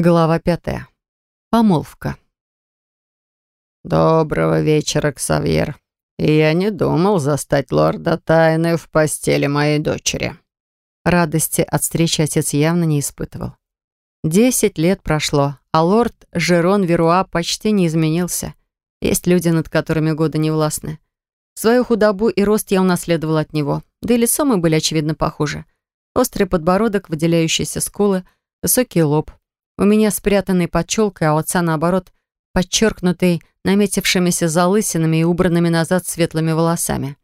Глава пятая. Помолвка. «Доброго вечера, Ксавьер. Я не думал застать лорда Тайны в постели моей дочери». Радости от встречи отец явно не испытывал. Десять лет прошло, а лорд Жерон Веруа почти не изменился. Есть люди, над которыми годы не властны. Свою худобу и рост я унаследовал от него, да и лицо мы были, очевидно, похожи. Острый подбородок, выделяющиеся скулы, высокий лоб — у меня спрятанный под челкой, а у отца, наоборот, подчеркнутый наметившимися залысинами и убранными назад светлыми волосами.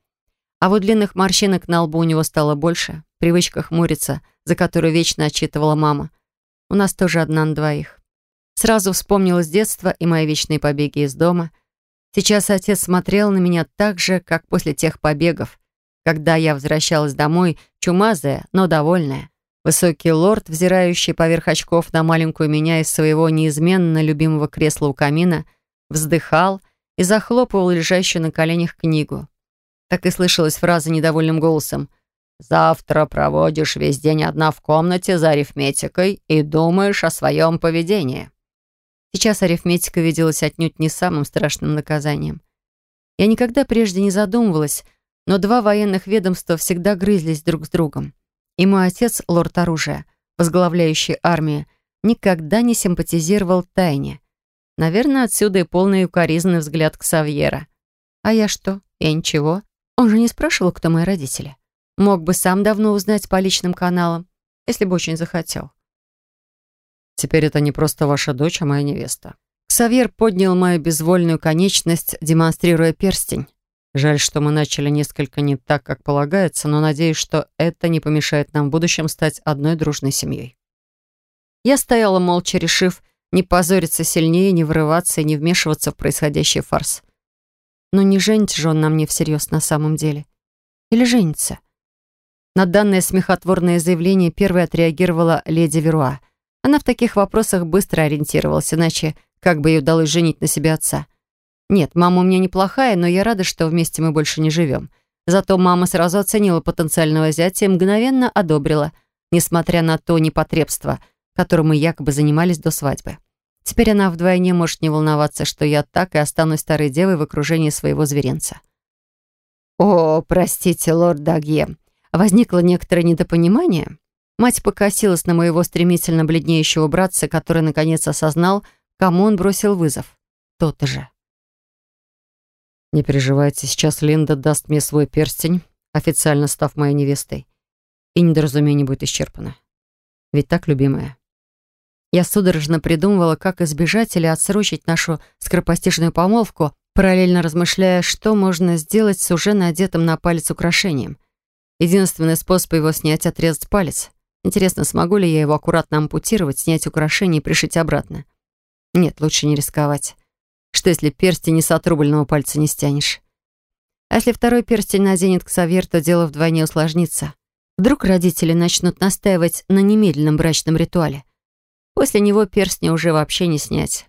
А вот длинных морщинок на лбу у него стало больше, привычка хмуриться, за которую вечно отчитывала мама. У нас тоже одна на двоих. Сразу вспомнилось детство и мои вечные побеги из дома. Сейчас отец смотрел на меня так же, как после тех побегов, когда я возвращалась домой, чумазая, но довольная. Высокий лорд, взирающий поверх очков на маленькую меня из своего неизменно любимого кресла у камина, вздыхал и захлопывал лежащую на коленях книгу. Так и слышалась фраза недовольным голосом. «Завтра проводишь весь день одна в комнате за арифметикой и думаешь о своем поведении». Сейчас арифметика виделась отнюдь не самым страшным наказанием. Я никогда прежде не задумывалась, но два военных ведомства всегда грызлись друг с другом. И мой отец, лорд оружия, возглавляющий армию, никогда не симпатизировал тайне. Наверное, отсюда и полный укоризный взгляд к Савьера. А я что? Я ничего. Он же не спрашивал, кто мои родители. Мог бы сам давно узнать по личным каналам, если бы очень захотел. Теперь это не просто ваша дочь, а моя невеста. Ксавьер поднял мою безвольную конечность, демонстрируя перстень. Жаль, что мы начали несколько не так, как полагается, но надеюсь, что это не помешает нам в будущем стать одной дружной семьей. Я стояла молча, решив не позориться сильнее, не врываться и не вмешиваться в происходящий фарс. Но не женится же он на мне всерьез на самом деле. Или женится? На данное смехотворное заявление первой отреагировала леди Веруа. Она в таких вопросах быстро ориентировалась, иначе как бы ей удалось женить на себе отца. Нет, мама у меня неплохая, но я рада, что вместе мы больше не живем. Зато мама сразу оценила потенциального зятя и мгновенно одобрила, несмотря на то непотребство, которым мы якобы занимались до свадьбы. Теперь она вдвойне может не волноваться, что я так и останусь старой девой в окружении своего зверенца. «О, простите, лорд Дагье, возникло некоторое недопонимание?» Мать покосилась на моего стремительно бледнеющего братца, который наконец осознал, кому он бросил вызов. Тот же. Не переживайте, сейчас Линда даст мне свой перстень, официально став моей невестой. И недоразумение будет исчерпано. Ведь так, любимая? Я судорожно придумывала, как избежать или отсрочить нашу скоропостижную помолвку, параллельно размышляя, что можно сделать с уже надетым на палец украшением. Единственный способ его снять — отрезать палец. Интересно, смогу ли я его аккуратно ампутировать, снять украшение и пришить обратно? Нет, лучше не рисковать. Что, если перстень с отрубленного пальца не стянешь? А если второй перстень наденет Ксавьер, то дело вдвойне усложнится. Вдруг родители начнут настаивать на немедленном брачном ритуале. После него перстня уже вообще не снять.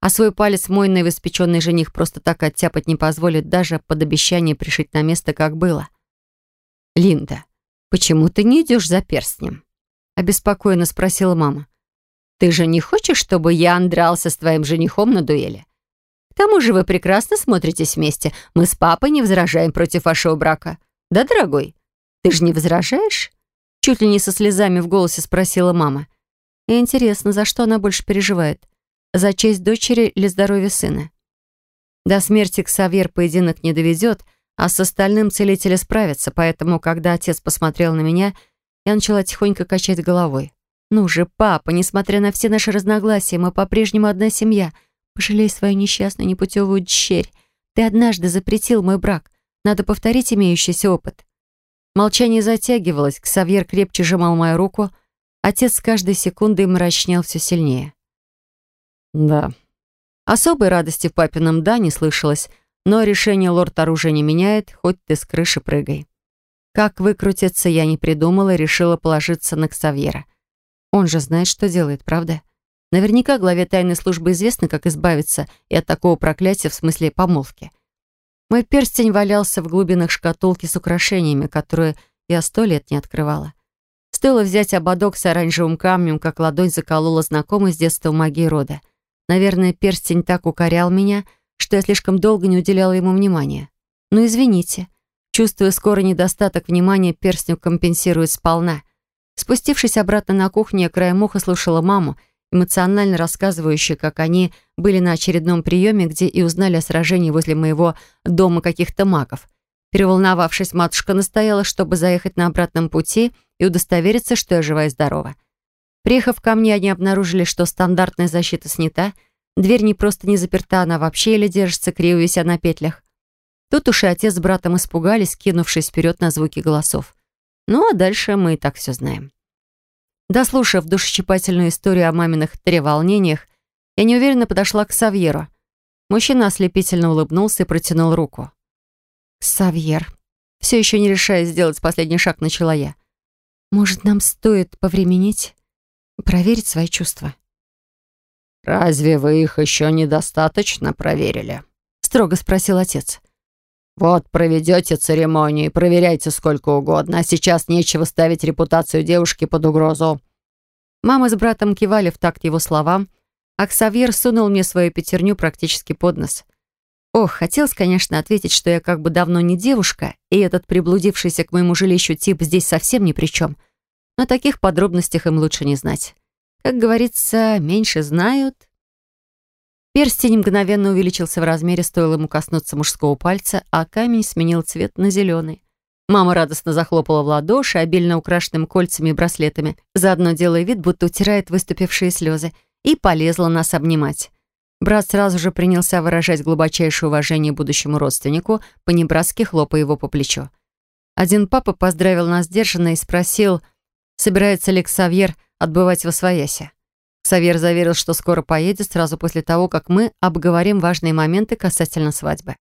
А свой палец мой новоиспеченный жених просто так оттяпать не позволит, даже под обещание пришить на место, как было. «Линда, почему ты не идешь за перстнем?» Обеспокоенно спросила мама. «Ты же не хочешь, чтобы я дрался с твоим женихом на дуэли? Тому же вы прекрасно смотритесь вместе. Мы с папой не возражаем против вашего брака. Да, дорогой? Ты же не возражаешь?» Чуть ли не со слезами в голосе спросила мама. И интересно, за что она больше переживает? За честь дочери или здоровье сына? До смерти Ксавьер поединок не доведет, а с остальным целители справятся, поэтому, когда отец посмотрел на меня, я начала тихонько качать головой. «Ну же, папа, несмотря на все наши разногласия, мы по-прежнему одна семья — Пожалей свою несчастную непутевую дщерь. Ты однажды запретил мой брак. Надо повторить имеющийся опыт». Молчание затягивалось, Ксавьер крепче сжимал мою руку. Отец с каждой секундой мрачнел все сильнее. «Да». Особой радости в папином «да» не слышалось, но решение лорд оружия не меняет, хоть ты с крыши прыгай. Как выкрутиться, я не придумала и решила положиться на Ксавьера. Он же знает, что делает, правда? Наверняка главе тайной службы известно, как избавиться и от такого проклятия в смысле помолвки. Мой перстень валялся в глубинах шкатулки с украшениями, которые я сто лет не открывала. Стоило взять ободок с оранжевым камнем, как ладонь заколола знакомый с детства магии рода. Наверное, перстень так укорял меня, что я слишком долго не уделяла ему внимания. Ну, извините. Чувствуя скоро недостаток внимания, перстню компенсирует сполна. Спустившись обратно на кухню, я краем уха слушала маму, эмоционально рассказывающую, как они были на очередном приеме, где и узнали о сражении возле моего дома каких-то магов. Переволновавшись, матушка настояла, чтобы заехать на обратном пути и удостовериться, что я жива и здорова. Приехав ко мне, они обнаружили, что стандартная защита снята, дверь не просто не заперта, она вообще еле держится, криво вися на петлях. Тут уж и отец с братом испугались, кинувшись вперед на звуки голосов. Ну, а дальше мы и так все знаем. Дослушав душещипательную историю о маминых треволнениях, я неуверенно подошла к Савьеру. Мужчина ослепительно улыбнулся и протянул руку. «Савьер», все еще не решая сделать последний шаг, начала я. «Может, нам стоит повременить, проверить свои чувства?» «Разве вы их еще недостаточно проверили?» строго спросил отец. «Вот проведете церемонию и проверяйте сколько угодно, а сейчас нечего ставить репутацию девушки под угрозу». Мама с братом кивали в такт его словам, а Ксавьер сунул мне свою пятерню практически под нос — Ох, хотелось, конечно, ответить, что я как бы давно не девушка, и этот приблудившийся к моему жилищу тип здесь совсем ни при чем. Но таких подробностях им лучше не знать. Как говорится, меньше знают. Перстень мгновенно увеличился в размере, стоило ему коснуться мужского пальца, а камень сменил цвет на зеленый. Мама радостно захлопала в ладоши, обильно украшенными кольцами и браслетами, заодно делая вид, будто утирает выступившие слезы, и полезла нас обнимать. Брат сразу же принялся выражать глубочайшее уважение будущему родственнику, по-небратски хлопая его по плечу. Один папа поздравил нас сдержанно и спросил, собирается ли Ксавьер отбывать во своясе. Ксавьер заверил, что скоро поедет, сразу после того, как мы обговорим важные моменты касательно свадьбы.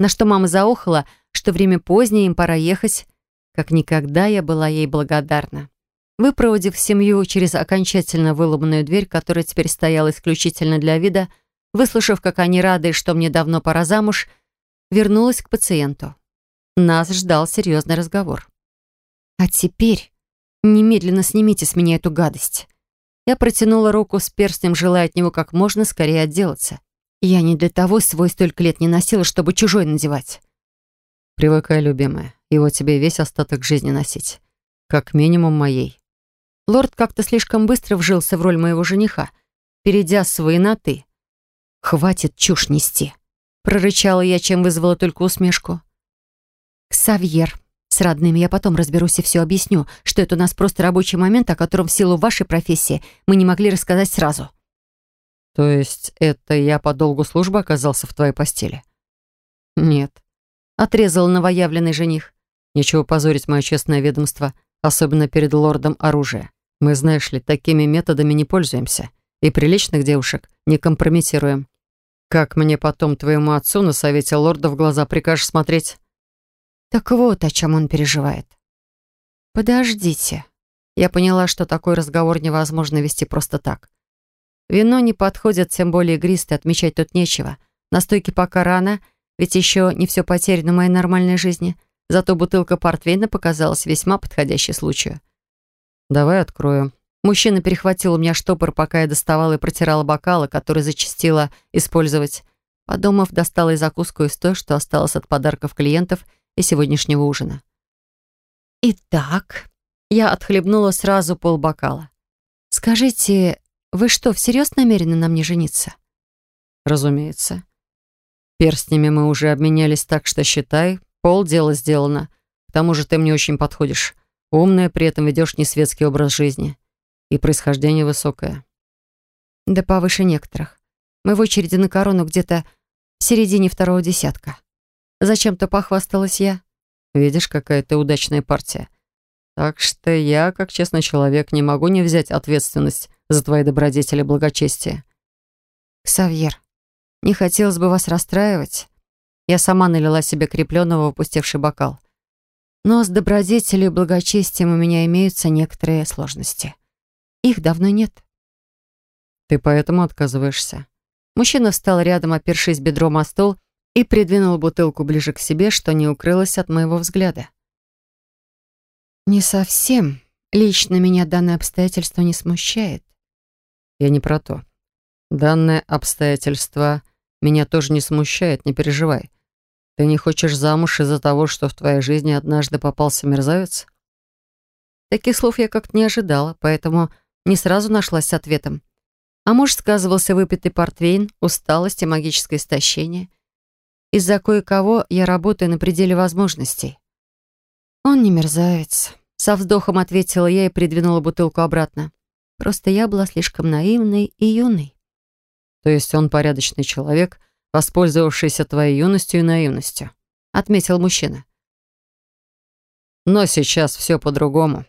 На что мама заохала, что время позднее, им пора ехать. Как никогда я была ей благодарна. Выпроводив семью через окончательно выломанную дверь, которая теперь стояла исключительно для вида, выслушав, как они рады, что мне давно пора замуж, вернулась к пациенту. Нас ждал серьезный разговор. «А теперь немедленно снимите с меня эту гадость». Я протянула руку с перстнем, желая от него как можно скорее отделаться. Я не для того свой столько лет не носила, чтобы чужой надевать. «Привыкай, любимая, его тебе весь остаток жизни носить. Как минимум моей». Лорд как-то слишком быстро вжился в роль моего жениха, перейдя с «вы» на «ты». «Хватит чушь нести», — прорычала я, чем вызвала только усмешку. «Ксавьер, с родными я потом разберусь и все объясню, что это у нас просто рабочий момент, о котором в силу вашей профессии мы не могли рассказать сразу». «То есть это я по долгу службы оказался в твоей постели?» «Нет», — отрезал новоявленный жених. «Нечего позорить мое честное ведомство, особенно перед лордом оружия. Мы, знаешь ли, такими методами не пользуемся. И приличных девушек не компрометируем. Как мне потом твоему отцу на совете лорда в глаза прикажешь смотреть? Так вот, о чем он переживает. Подождите. Я поняла, что такой разговор невозможно вести просто так. Вино не подходит, тем более игристое, отмечать тут нечего. Настойки пока рано, ведь еще не все потеряно в моей нормальной жизни. Зато бутылка портвейна показалась весьма подходящей случаю. «Давай открою». Мужчина перехватил у меня штопор, пока я доставала и протирала бокалы, которые зачастила использовать. Подумав, достала и закуску из той, что осталось от подарков клиентов и сегодняшнего ужина. «Итак», я отхлебнула сразу полбокала. «Скажите, вы что, всерьез намерены на мне жениться?» «Разумеется. Перстнями мы уже обменялись, так что считай, полдела сделано. К тому же ты мне очень подходишь. Умная, при этом ведешь несветский образ жизни. И происхождение высокое. Да повыше некоторых. Мы в очереди на корону где-то в середине второго десятка. Зачем-то похвасталась я. Видишь, какая ты удачная партия. Так что я, как честный человек, не могу не взять ответственность за твои добродетели и благочестие. Ксавьер, не хотелось бы вас расстраивать. Я сама налила себе крепленного опустевший бокал. Но с добродетелью и благочестием у меня имеются некоторые сложности. Их давно нет. Ты поэтому отказываешься? Мужчина встал рядом, опершись бедром о стол, и придвинул бутылку ближе к себе, что не укрылось от моего взгляда. «Не совсем. Лично меня данное обстоятельство не смущает. Я не про то. Данное обстоятельство меня тоже не смущает, не переживай. Ты не хочешь замуж из-за того, что в твоей жизни однажды попался мерзавец? Таких слов я как-то не ожидала, поэтому не сразу нашлась с ответом. А может, сказывался выпитый портвейн, усталость и магическое истощение. Из-за кое-кого я работаю на пределе возможностей. Он не мерзавец. Со вздохом ответила я и придвинула бутылку обратно. Просто я была слишком наивной и юной. То есть он порядочный человек, воспользовавшийся твоей юностью и наивностью, отметил мужчина. Но сейчас все по-другому.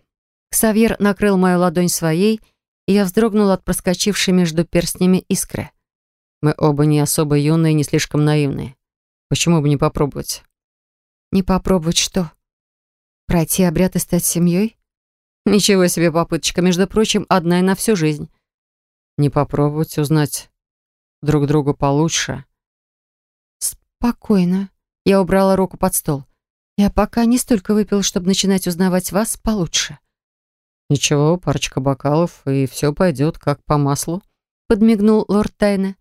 Ксавьер накрыл мою ладонь своей, и я вздрогнула от проскочившей между перстнями искры. Мы оба не особо юные, не слишком наивные. Почему бы не попробовать? Не попробовать что? Пройти обряд и стать семьей? Ничего себе попыточка, между прочим, одна и на всю жизнь. Не попробовать узнать друг друга получше. Спокойно. Я убрала руку под стол. Я пока не столько выпил, чтобы начинать узнавать вас получше. Ничего, парочка бокалов, и все пойдет как по маслу. Подмигнул лорд Тайна.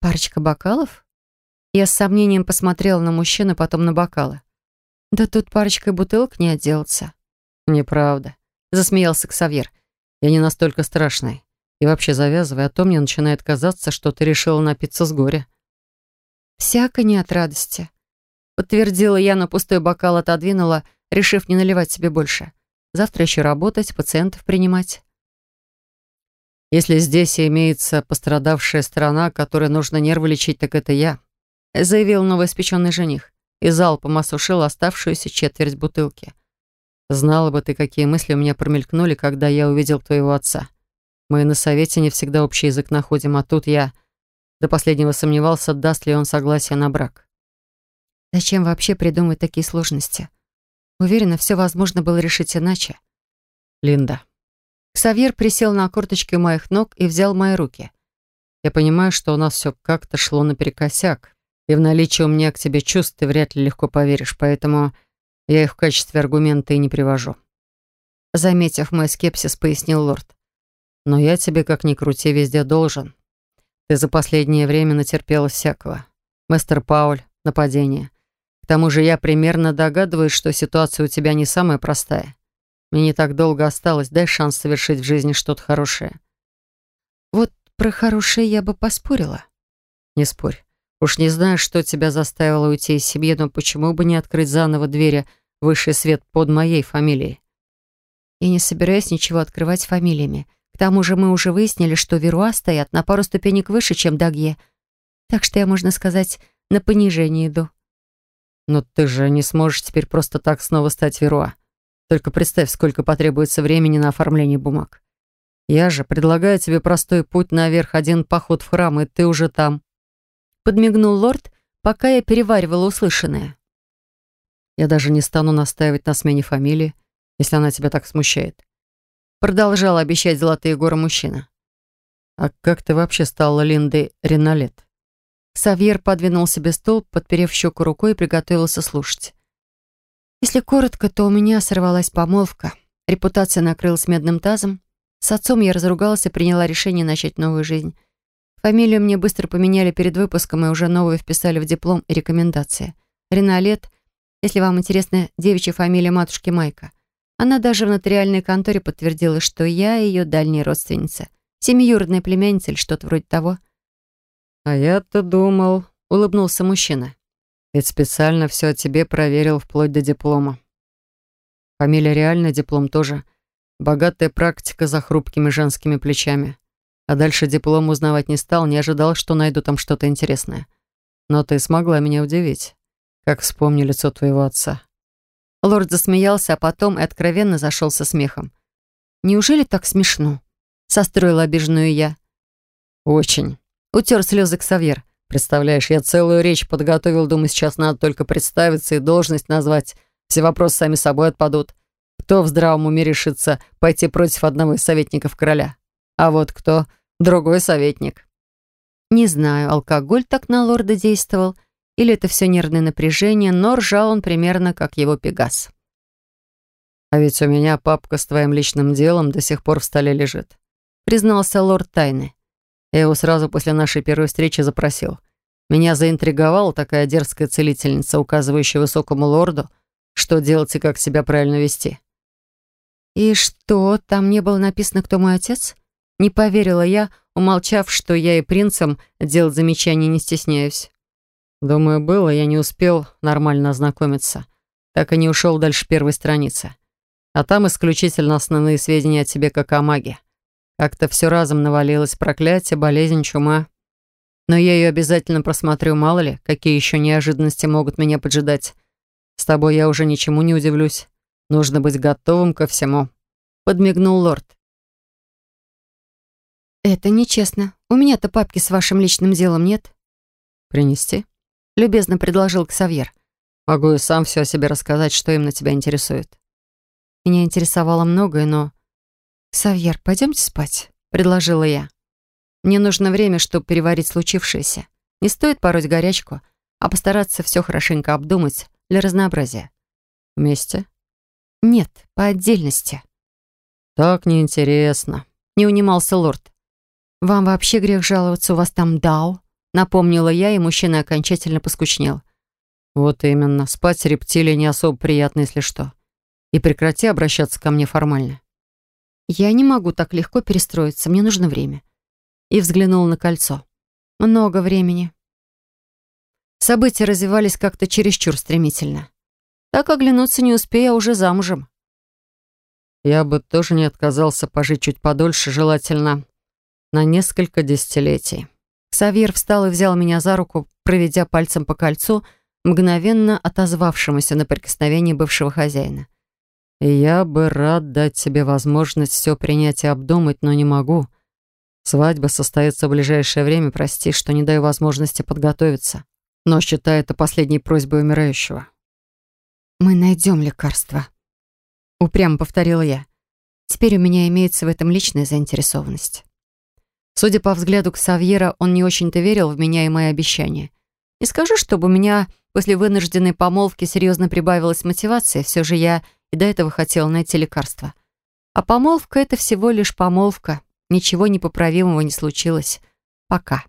Парочка бокалов? Я с сомнением посмотрела на мужчину, потом на бокалы. Да тут парочкой бутылок не отделаться. Неправда. Засмеялся Ксавьер. Я не настолько страшный. И вообще завязывай, а то мне начинает казаться, что ты решила напиться с горя. Всяко не от радости. Подтвердила я, но пустой бокал отодвинула, решив не наливать себе больше. Завтра еще работать, пациентов принимать. Если здесь имеется пострадавшая сторона, которой нужно нервы лечить, так это я, заявил новоиспеченный жених и залпом осушил оставшуюся четверть бутылки. Знала бы ты, какие мысли у меня промелькнули, когда я увидел твоего отца. Мы на совете не всегда общий язык находим, а тут я до последнего сомневался, даст ли он согласие на брак. Зачем вообще придумывать такие сложности? Уверена, все возможно было решить иначе. Линда. Ксавьер присел на корточки моих ног и взял мои руки. Я понимаю, что у нас все как-то шло наперекосяк, и в наличии у меня к тебе чувств ты вряд ли легко поверишь, поэтому я их в качестве аргумента и не привожу. Заметив мой скепсис, пояснил лорд. Но я тебе, как ни крути, везде должен. Ты за последнее время натерпела всякого. Мастер Пауль, нападение. К тому же я примерно догадываюсь, что ситуация у тебя не самая простая. Мне не так долго осталось, дай шанс совершить в жизни что-то хорошее. Вот про хорошее я бы поспорила. Не спорь. Уж не знаю, что тебя заставило уйти из семьи, но почему бы не открыть заново двери высший свет под моей фамилией? Я не собираюсь ничего открывать фамилиями. К тому же мы уже выяснили, что Веруа стоят на пару ступенек выше, чем Дагье. Так что я, можно сказать, на понижение иду. Но ты же не сможешь теперь просто так снова стать Веруа. Только представь, сколько потребуется времени на оформление бумаг. Я же предлагаю тебе простой путь наверх, один поход в храм, и ты уже там подмигнул лорд, пока я переваривала услышанное. Я даже не стану настаивать на смене фамилии, если она тебя так смущает. Продолжал обещать золотые горы мужчина. А как ты вообще стала Линдой Ренолет? Савьер подвинул себе стол, подперев щеку рукой и приготовился слушать. Если коротко, то у меня сорвалась помолвка. Репутация накрылась медным тазом. С отцом я разругалась и приняла решение начать новую жизнь. Фамилию мне быстро поменяли перед выпуском и уже новую вписали в диплом и рекомендации. Риналет, если вам интересна девичья фамилия матушки Майка. Она даже в нотариальной конторе подтвердила, что я ее дальняя родственница. Семиюродная племянница или что-то вроде того. «А я-то думал», — улыбнулся мужчина. «Ведь специально все о тебе проверил вплоть до диплома». Фамилия реальная, диплом тоже. Богатая практика за хрупкими женскими плечами. А дальше диплом узнавать не стал, не ожидал, что найду там что-то интересное. Но ты смогла меня удивить. Как вспомню лицо твоего отца. Лорд засмеялся, а потом и откровенно зашелся смехом. «Неужели так смешно?» Состроила обиженную я. «Очень». Утер слезы Ксавьер. «Представляешь, я целую речь подготовил, думаю, сейчас надо только представиться и должность назвать. Все вопросы сами собой отпадут. Кто в здравом уме решится пойти против одного из советников короля? А вот кто другой советник. Не знаю, алкоголь так на лорда действовал, или это все нервное напряжение, но ржал он примерно как его пегас. «А ведь у меня папка с твоим личным делом до сих пор в столе лежит», признался лорд тайны. Я его сразу после нашей первой встречи запросил. Меня заинтриговала такая дерзкая целительница, указывающая высокому лорду, что делать и как себя правильно вести. «И что, там не было написано, кто мой отец?» Не поверила я, умолчав, что я и принцам делать замечания не стесняюсь. Думаю, было, я не успел нормально ознакомиться. Так и не ушел дальше первой страницы. А там исключительно основные сведения о тебе как о маге. Как-то все разом навалилось проклятие, болезнь, чума. Но я ее обязательно просмотрю, мало ли, какие еще неожиданности могут меня поджидать. С тобой я уже ничему не удивлюсь. Нужно быть готовым ко всему. Подмигнул лорд. «Это нечестно. У меня-то папки с вашим личным делом нет». «Принести?» — любезно предложил Ксавьер. «Могу и сам все о себе рассказать, что именно тебя интересует». Меня интересовало многое, но... «Савьер, пойдемте спать», — предложила я. «Мне нужно время, чтобы переварить случившееся. Не стоит пороть горячку, а постараться все хорошенько обдумать для разнообразия». «Вместе?» «Нет, по отдельности». «Так неинтересно», — не унимался лорд. «Вам вообще грех жаловаться, у вас там дау?» Напомнила я, и мужчина окончательно поскучнел. «Вот именно. Спать рептилии не особо приятно, если что и прекрати обращаться ко мне формально». «Я не могу так легко перестроиться, мне нужно время». И взглянул на кольцо. «Много времени». События развивались как-то чересчур стремительно. Так оглянуться не успея, уже замужем. Я бы тоже не отказался пожить чуть подольше, желательно на несколько десятилетий. Савьер встал и взял меня за руку, проведя пальцем по кольцу, мгновенно отозвавшемуся на прикосновение бывшего хозяина. Я бы рад дать себе возможность все принять и обдумать, но не могу. Свадьба состоится в ближайшее время, прости, что не даю возможности подготовиться. Но считай это последней просьбой умирающего. «Мы найдем лекарство», — упрямо повторила я. «Теперь у меня имеется в этом личная заинтересованность». Судя по взгляду Ксавьера, он не очень-то верил в меня и мои обещания. Не скажу, чтобы у меня после вынужденной помолвки серьезно прибавилась мотивация, все же я и до этого хотела найти лекарство. А помолвка — это всего лишь помолвка. Ничего непоправимого не случилось. Пока.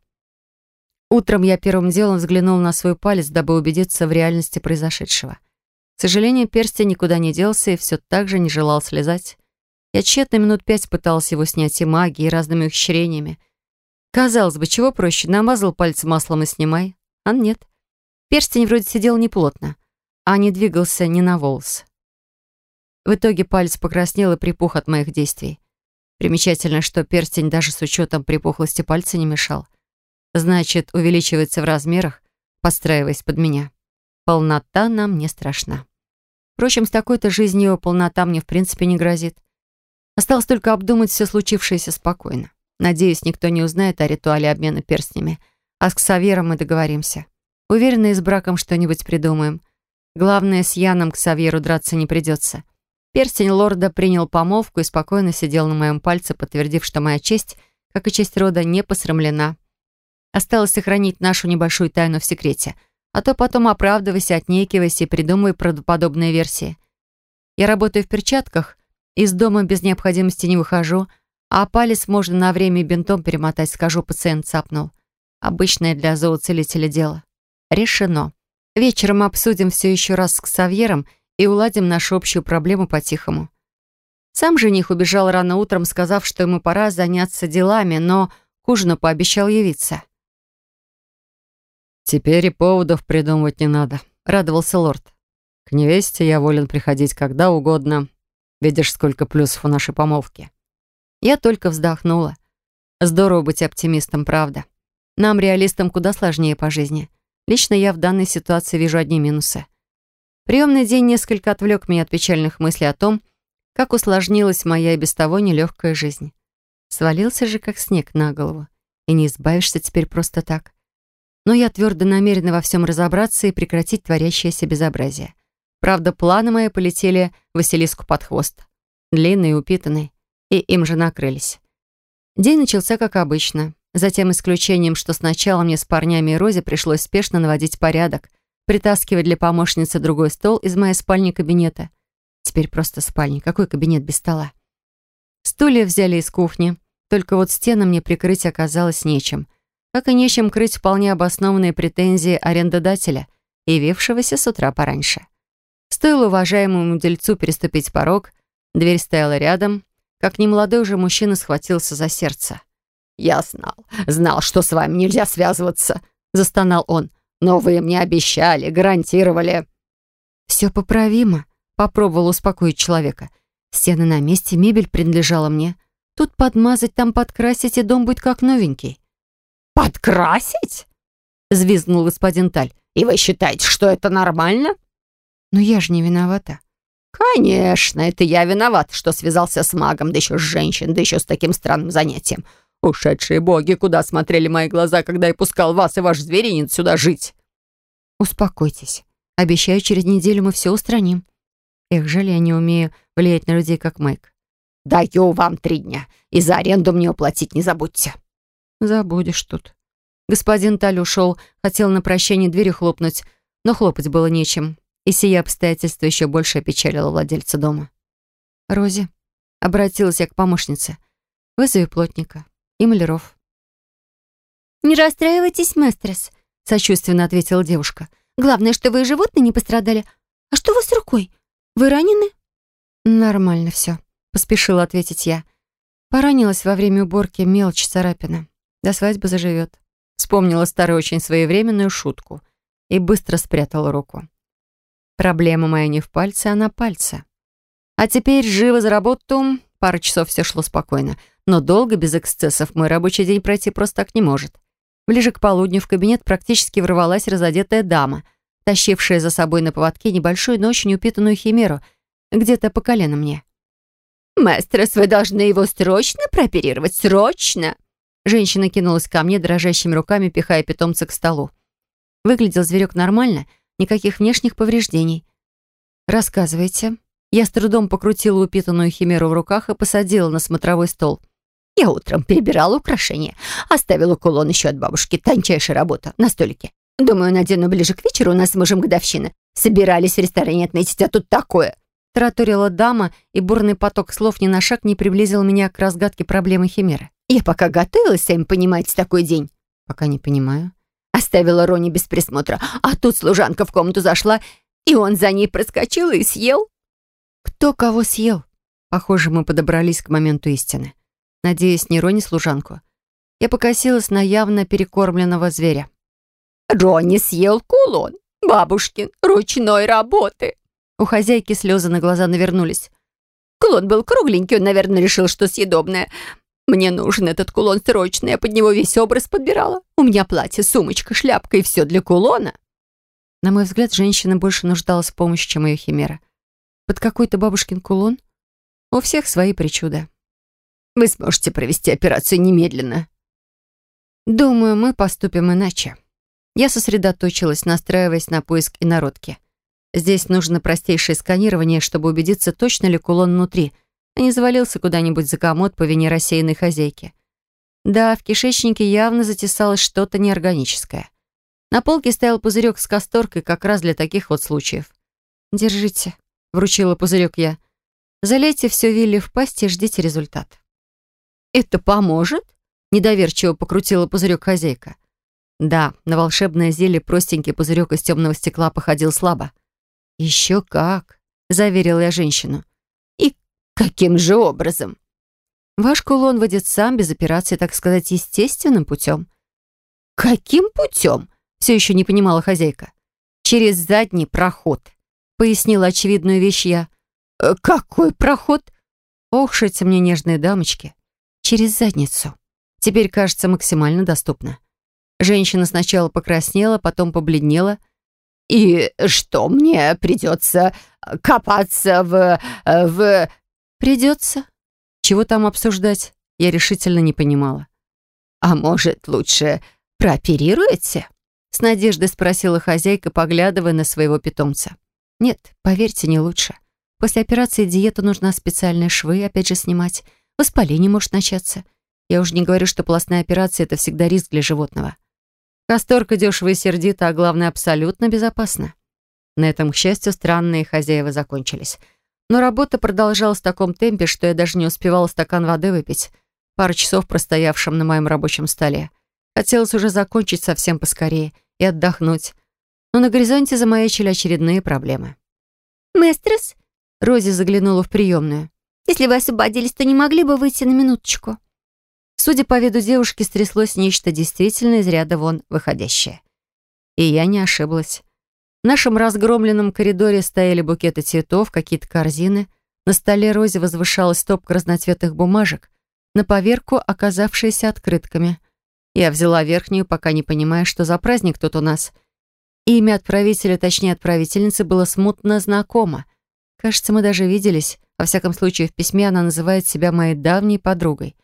Утром я первым делом взглянул на свой палец, дабы убедиться в реальности произошедшего. К сожалению, перстень никуда не делся и все так же не желал слезать. Я тщетно минут пять пыталась его снять и магией, и разными ухищрениями. Казалось бы, чего проще, намазал пальцы маслом и снимай. А нет. Перстень вроде сидел неплотно, а не двигался ни на волос. В итоге палец покраснел и припух от моих действий. Примечательно, что перстень даже с учетом припухлости пальца не мешал. Значит, увеличивается в размерах, подстраиваясь под меня. Полнота нам не страшна. Впрочем, с такой-то жизнью полнота мне в принципе не грозит. Осталось только обдумать все случившееся спокойно. Надеюсь, никто не узнает о ритуале обмена перстнями, а с Ксавером мы договоримся. Уверена, и с браком что-нибудь придумаем. Главное, с Яном к Савьеру драться не придется. Перстень лорда принял помолвку и спокойно сидел на моем пальце, подтвердив, что моя честь, как и честь рода, не посрамлена. Осталось сохранить нашу небольшую тайну в секрете, а то потом оправдывайся, отнекивайся и придумывай правдоподобные версии. Я работаю в перчатках, из дома без необходимости не выхожу, а палец можно на время бинтом перемотать, скажу, пациент цапнул. Обычное для зооцелителя дело. Решено. Вечером обсудим все еще раз с Ксавьером — и уладим нашу общую проблему по-тихому. Сам жених убежал рано утром, сказав, что ему пора заняться делами, но к ужину пообещал явиться. «Теперь и поводов придумывать не надо», — радовался лорд. «К невесте я волен приходить когда угодно. Видишь, сколько плюсов у нашей помолвки». Я только вздохнула. Здорово быть оптимистом, правда. Нам, реалистам, куда сложнее по жизни. Лично я в данной ситуации вижу одни минусы. Приемный день несколько отвлек меня от печальных мыслей о том, как усложнилась моя и без того нелегкая жизнь. Свалился же, как снег на голову, и не избавишься теперь просто так. Но я твердо намерена во всем разобраться и прекратить творящееся безобразие. Правда, планы мои полетели Василиску под хвост. Длинный и упитанный, и им же накрылись. День начался как обычно. Затем исключением, что сначала мне с парнями и Розе пришлось спешно наводить порядок, притаскивать для помощницы другой стол из моей спальни кабинета. Теперь просто спальня. Какой кабинет без стола? Стулья взяли из кухни. Только вот стены мне прикрыть оказалось нечем. Как и нечем крыть вполне обоснованные претензии арендодателя, явившегося с утра пораньше. Стоило уважаемому дельцу переступить порог, дверь стояла рядом, как немолодой уже мужчина схватился за сердце. «Я знал, знал, что с вами нельзя связываться», — застонал он. «Но вы мне обещали, гарантировали». «Все поправимо», — попробовал успокоить человека. «Стены на месте, мебель принадлежала мне. Тут подмазать, там подкрасить, и дом будет как новенький». «Подкрасить?» — взвизгнул господин Таль. «И вы считаете, что это нормально?» «Но я же не виновата». «Конечно, это я виноват, что связался с магом, да еще с женщиной, да еще с таким странным занятием. Ушедшие боги, куда смотрели мои глаза, когда я пускал вас и ваш зверинец сюда жить?» «Успокойтесь. Обещаю, через неделю мы все устраним. Эх, жаль, я не умею влиять на людей, как Майк». «Даю вам три дня, и за аренду мне уплатить не забудьте». «Забудешь тут». Господин Таль ушел, хотел на прощание дверью хлопнуть, но хлопать было нечем. И сие обстоятельство еще больше опечалило владельца дома. «Рози», — обратилась я к помощнице, — «вызови плотника и маляров». «Не расстраивайтесь, мэстрес», — сочувственно ответила девушка. «Главное, что вы и животные не пострадали. А что у вас с рукой? Вы ранены?» «Нормально все», — поспешила ответить я. Поранилась во время уборки мелочь царапина. До свадьбы заживет. Вспомнила старую очень своевременную шутку и быстро спрятала руку. Проблема моя не в пальце, а на пальце. А теперь живо за работу. Пару часов все шло спокойно. Но долго, без эксцессов, мой рабочий день пройти просто так не может. Ближе к полудню в кабинет практически ворвалась разодетая дама, тащившая за собой на поводке небольшую, но очень упитанную химеру, где-то по колено мне. «Мастерс, вы должны его срочно прооперировать, срочно!» Женщина кинулась ко мне, дрожащими руками пихая питомца к столу. Выглядел зверек нормально — Никаких внешних повреждений. Рассказывайте. Я с трудом покрутила упитанную химеру в руках и посадила на смотровой стол. Я утром перебирала украшения. Оставила кулон еще от бабушки. Тончайшая работа. На столике. Думаю, надену ближе к вечеру. У нас с мужем годовщина. Собирались в ресторане отметить, а тут такое. Тараторила дама, и бурный поток слов ни на шаг не приблизил меня к разгадке проблемы химеры. Я пока готовилась, сами понимаете, такой день. Пока не понимаю. Оставила Рони без присмотра, а тут служанка в комнату зашла, и он за ней проскочил и съел. Кто кого съел? Похоже, мы подобрались к моменту истины. Надеюсь, не Рони служанку. Я покосилась на явно перекормленного зверя. Рони съел кулон. Бабушкин, ручной работы. У хозяйки слезы на глаза навернулись. Кулон был кругленький, он, наверное, решил, что съедобное. Мне нужен этот кулон срочно, я под него весь образ подбирала. У меня платье, сумочка, шляпка и все для кулона. На мой взгляд, женщина больше нуждалась в помощи, чем ее химера. Под какой-то бабушкин кулон? У всех свои причуды. Вы сможете провести операцию немедленно. Думаю, мы поступим иначе. Я сосредоточилась, настраиваясь на поиск инородки. Здесь нужно простейшее сканирование, чтобы убедиться, точно ли кулон внутри — а не завалился куда-нибудь за комод по вине рассеянной хозяйки. Да, в кишечнике явно затесалось что-то неорганическое. На полке стоял пузырек с касторкой как раз для таких вот случаев. «Держите», — вручила пузырек я. «Залейте все Вилли в пасть и ждите результат». «Это поможет?» — недоверчиво покрутила пузырек хозяйка. Да, на волшебное зелье простенький пузырек из темного стекла походил слабо. «Еще как!» — заверила я женщину. Каким же образом? Ваш кулон выйдет сам, без операции, так сказать, естественным путем. Каким путем? Все еще не понимала хозяйка. Через задний проход, пояснила очевидную вещь я. «Э, какой проход? Ох, шиться мне нежные дамочки. Через задницу. Теперь, кажется, максимально доступно. Женщина сначала покраснела, потом побледнела. «И что, мне придется копаться в... в...» «Придется. Чего там обсуждать?» Я решительно не понимала. «А может, лучше прооперируете?» С надеждой спросила хозяйка, поглядывая на своего питомца. «Нет, поверьте, не лучше. После операции диету нужна специальные швы, опять же снимать. Воспаление может начаться. Я уже не говорю, что полостная операция — это всегда риск для животного. Касторка дешево и сердито, а главное, абсолютно безопасно. На этом, к счастью, странные хозяева закончились. Но работа продолжалась в таком темпе, что я даже не успевала стакан воды выпить, пару часов простоявшим на моем рабочем столе. Хотелось уже закончить совсем поскорее и отдохнуть. Но на горизонте замаячили очередные проблемы. «Местрес?» Рози заглянула в приемную. «Если вы освободились, то не могли бы выйти на минуточку?» Судя по виду девушки, стряслось нечто действительно из ряда вон выходящее. И я не ошиблась. В нашем разгромленном коридоре стояли букеты цветов, какие-то корзины. На столе Рози возвышалась стопка разноцветных бумажек, на поверку оказавшиеся открытками. Я взяла верхнюю, пока не понимая, что за праздник тут у нас. Имя отправителя, точнее отправительницы, было смутно знакомо. Кажется, мы даже виделись. Во всяком случае, в письме она называет себя моей давней подругой.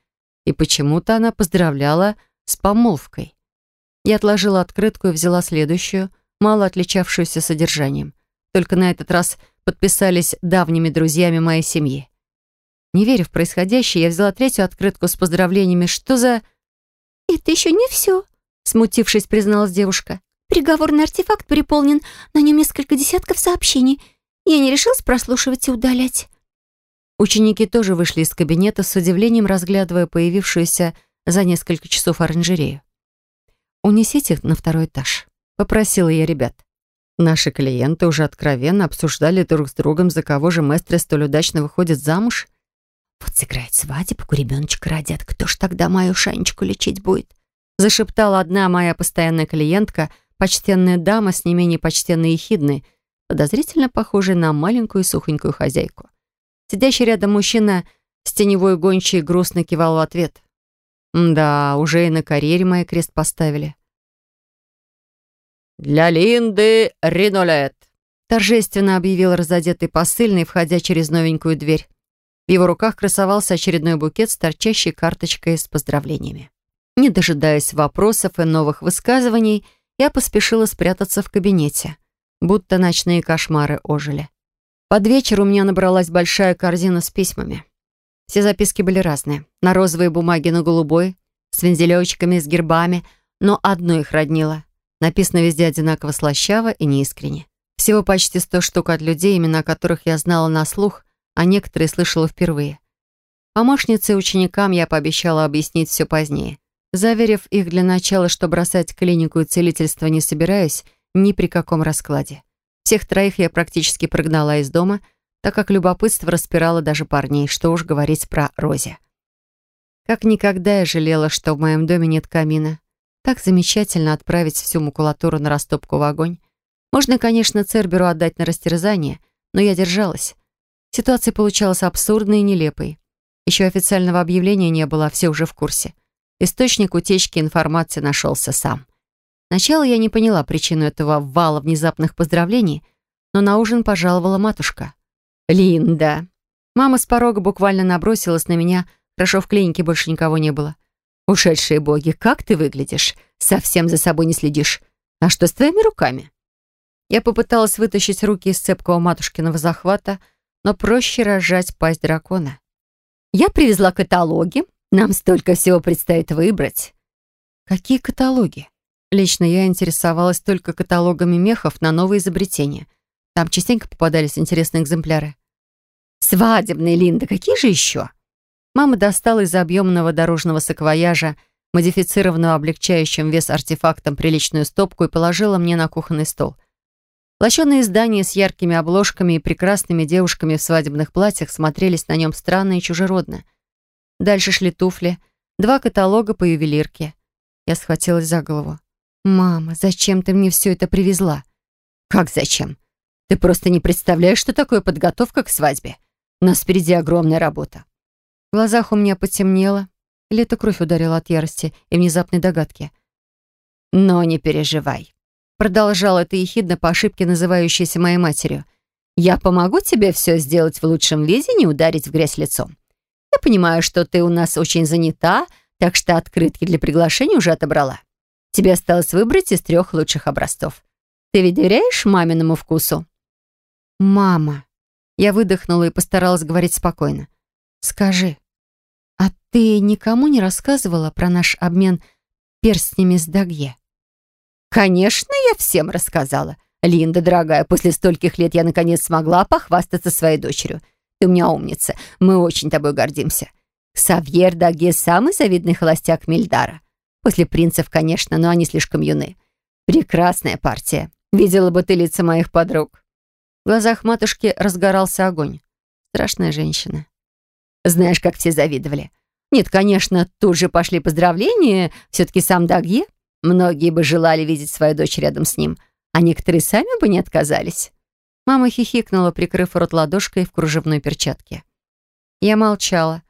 И почему-то она поздравляла с помолвкой. Я отложила открытку и взяла следующую — мало отличавшуюся содержанием. Только на этот раз подписались давними друзьями моей семьи. Не веря в происходящее, я взяла третью открытку с поздравлениями. Что за... «Это еще не все», — смутившись, призналась девушка. «Приговорный артефакт переполнен, на нем несколько десятков сообщений. Я не решилась прослушивать и удалять». Ученики тоже вышли из кабинета с удивлением, разглядывая появившуюся за несколько часов оранжерею. «Унесите их на второй этаж». Попросила я ребят. Наши клиенты уже откровенно обсуждали друг с другом, за кого же Местрес столь удачно выходит замуж. «Вот сыграет свадебку, ребеночка родят, кто ж тогда мою Шанечку лечить будет?» Зашептала одна моя постоянная клиентка, почтенная дама с не менее почтенной и хидной, подозрительно похожая на маленькую сухонькую хозяйку. Сидящий рядом мужчина с теневой гончей грустно кивал в ответ. «Да, уже и на карьере моей крест поставили. «Для Линды Ринолет», — торжественно объявил разодетый посыльный, входя через новенькую дверь. В его руках красовался очередной букет с торчащей карточкой с поздравлениями. Не дожидаясь вопросов и новых высказываний, я поспешила спрятаться в кабинете, будто ночные кошмары ожили. Под вечер у меня набралась большая корзина с письмами. Все записки были разные. На розовой бумаге, на голубой, с вензелечками, с гербами, но одно их роднило. Написано везде одинаково слащаво и неискренне. Всего почти сто штук от людей, имена которых я знала на слух, а некоторые слышала впервые. Помощнице и ученикам я пообещала объяснить все позднее, заверив их для начала, что бросать клинику и целительство не собираюсь ни при каком раскладе. Всех троих я практически прогнала из дома, так как любопытство распирало даже парней, что уж говорить про Розе. Как никогда я жалела, что в моем доме нет камина, так замечательно отправить всю макулатуру на растопку в огонь. Можно, конечно, Церберу отдать на растерзание, но я держалась. Ситуация получалась абсурдной и нелепой. Еще официального объявления не было, а все уже в курсе. Источник утечки информации нашелся сам. Сначала я не поняла причину этого вала внезапных поздравлений, но на ужин пожаловала матушка. «Линда!» Мама с порога буквально набросилась на меня, хорошо в клинике больше никого не было. «Ушедшие боги, как ты выглядишь? Совсем за собой не следишь. А что с твоими руками?» Я попыталась вытащить руки из цепкого матушкиного захвата, но проще разжать пасть дракона. «Я привезла каталоги. Нам столько всего предстоит выбрать». «Какие каталоги?» Лично я интересовалась только каталогами мехов на новые изобретения. Там частенько попадались интересные экземпляры. «Свадебные, Линда, какие же еще?» Мама достала из объемного дорожного саквояжа, модифицированного облегчающим вес артефактом, приличную стопку и положила мне на кухонный стол. Лощеные издания с яркими обложками и прекрасными девушками в свадебных платьях смотрелись на нем странно и чужеродно. Дальше шли туфли, два каталога по ювелирке. Я схватилась за голову. «Мама, зачем ты мне все это привезла?» «Как зачем? Ты просто не представляешь, что такое подготовка к свадьбе. У нас впереди огромная работа. В глазах у меня потемнело. Или это кровь ударила от ярости и внезапной догадки. «Но не переживай», — продолжал это ехидно по ошибке, называющейся моей матерью. «Я помогу тебе все сделать в лучшем виде, не ударить в грязь лицом. Я понимаю, что ты у нас очень занята, так что открытки для приглашения уже отобрала. Тебе осталось выбрать из трех лучших образцов. Ты ведь доверяешь маминому вкусу?» «Мама». Я выдохнула и постаралась говорить спокойно. «Скажи, «А ты никому не рассказывала про наш обмен перстнями с Дагье?» «Конечно, я всем рассказала. Линда, дорогая, после стольких лет я наконец смогла похвастаться своей дочерью. Ты у меня умница. Мы очень тобой гордимся. Савьер Даге самый завидный холостяк Мильдара. После принцев, конечно, но они слишком юны. Прекрасная партия. Видела бы ты лица моих подруг. В глазах матушки разгорался огонь. Страшная женщина. Знаешь, как все завидовали. Нет, конечно, тут же пошли поздравления. Все-таки сам Дагье. Многие бы желали видеть свою дочь рядом с ним, а некоторые сами бы не отказались. Мама хихикнула, прикрыв рот ладошкой в кружевной перчатке. Я молчала.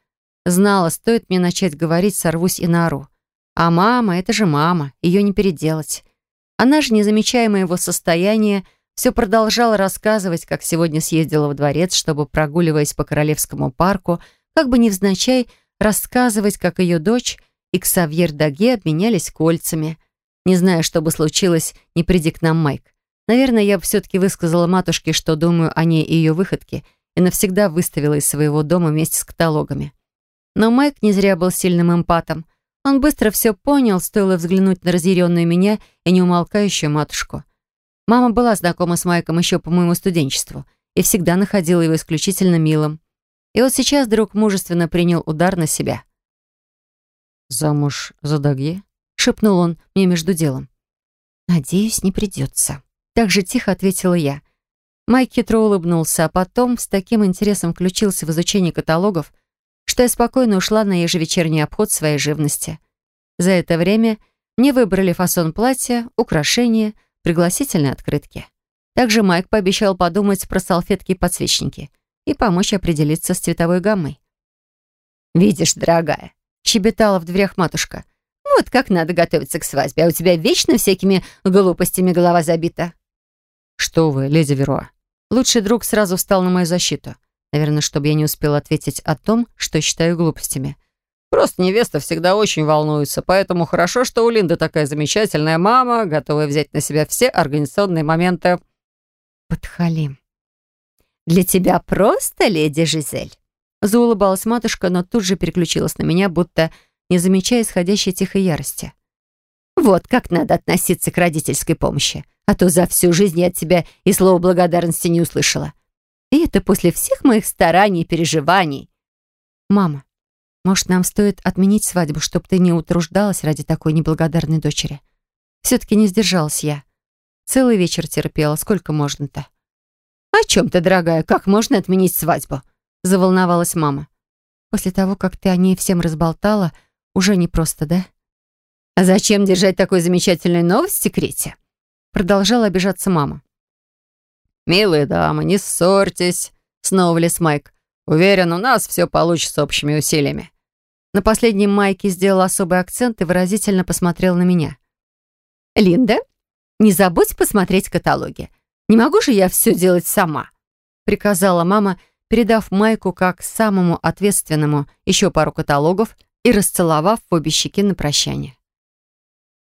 Знала, стоит мне начать говорить, сорвусь и наору. А мама — это же мама, ее не переделать. Она же, не замечая моего состояния, все продолжала рассказывать, как сегодня съездила в дворец, чтобы, прогуливаясь по Королевскому парку, как бы невзначай рассказывать, как ее дочь и Ксавьер Даге обменялись кольцами. Не знаю, что бы случилось, не приди к нам Майк. Наверное, я все-таки высказала матушке, что думаю о ней и ее выходке, и навсегда выставила из своего дома вместе с каталогами. Но Майк не зря был сильным эмпатом. Он быстро все понял, стоило взглянуть на разъяренную меня и неумолкающую матушку. Мама была знакома с Майком еще по моему студенчеству и всегда находила его исключительно милым. И вот сейчас друг мужественно принял удар на себя. «Замуж за Дагье?» — шепнул он мне между делом. «Надеюсь, не придется». Так же тихо ответила я. Майк хитро улыбнулся, а потом с таким интересом включился в изучение каталогов, что я спокойно ушла на ежевечерний обход своей живности. За это время мне выбрали фасон платья, украшения, пригласительные открытки. Также Майк пообещал подумать про салфетки и подсвечники и помочь определиться с цветовой гаммой. «Видишь, дорогая», — щебетала в дверях матушка, «вот как надо готовиться к свадьбе, а у тебя вечно всякими глупостями голова забита». «Что вы, леди Веруа?» Лучший друг сразу встал на мою защиту. Наверное, чтобы я не успела ответить о том, что считаю глупостями. Просто невеста всегда очень волнуется, поэтому хорошо, что у Линды такая замечательная мама, готовая взять на себя все организационные моменты. Подхалим. «Для тебя просто, леди Жизель?» Заулыбалась матушка, но тут же переключилась на меня, будто не замечая исходящей тихой ярости. «Вот как надо относиться к родительской помощи, а то за всю жизнь я от тебя и слова благодарности не услышала. И это после всех моих стараний и переживаний». «Мама, может, нам стоит отменить свадьбу, чтобы ты не утруждалась ради такой неблагодарной дочери?» Все-таки не сдержалась я. Целый вечер терпела, сколько можно-то. «О чем ты, дорогая? Как можно отменить свадьбу?» Заволновалась мама. «После того, как ты о ней всем разболтала, уже не просто, да?» «А зачем держать такой замечательной новость в секрете?» Продолжала обижаться мама. «Милые дамы, не ссорьтесь», — снова влез Майк. «Уверен, у нас все получится общими усилиями». На последнем Майке сделал особый акцент и выразительно посмотрел на меня. «Линда, не забудь посмотреть каталоги. Не могу же я все делать сама», — приказала мама, передав Майку как самому ответственному еще пару каталогов и расцеловав в обе щеки на прощание.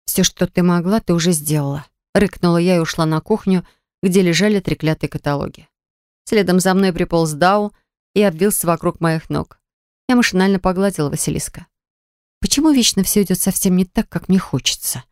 «Все, что ты могла, ты уже сделала», — рыкнула я и ушла на кухню, где лежали треклятые каталоги. Следом за мной приполз Дау и обвился вокруг моих ног. Я машинально погладила Василиска. «Почему вечно все идет совсем не так, как мне хочется?»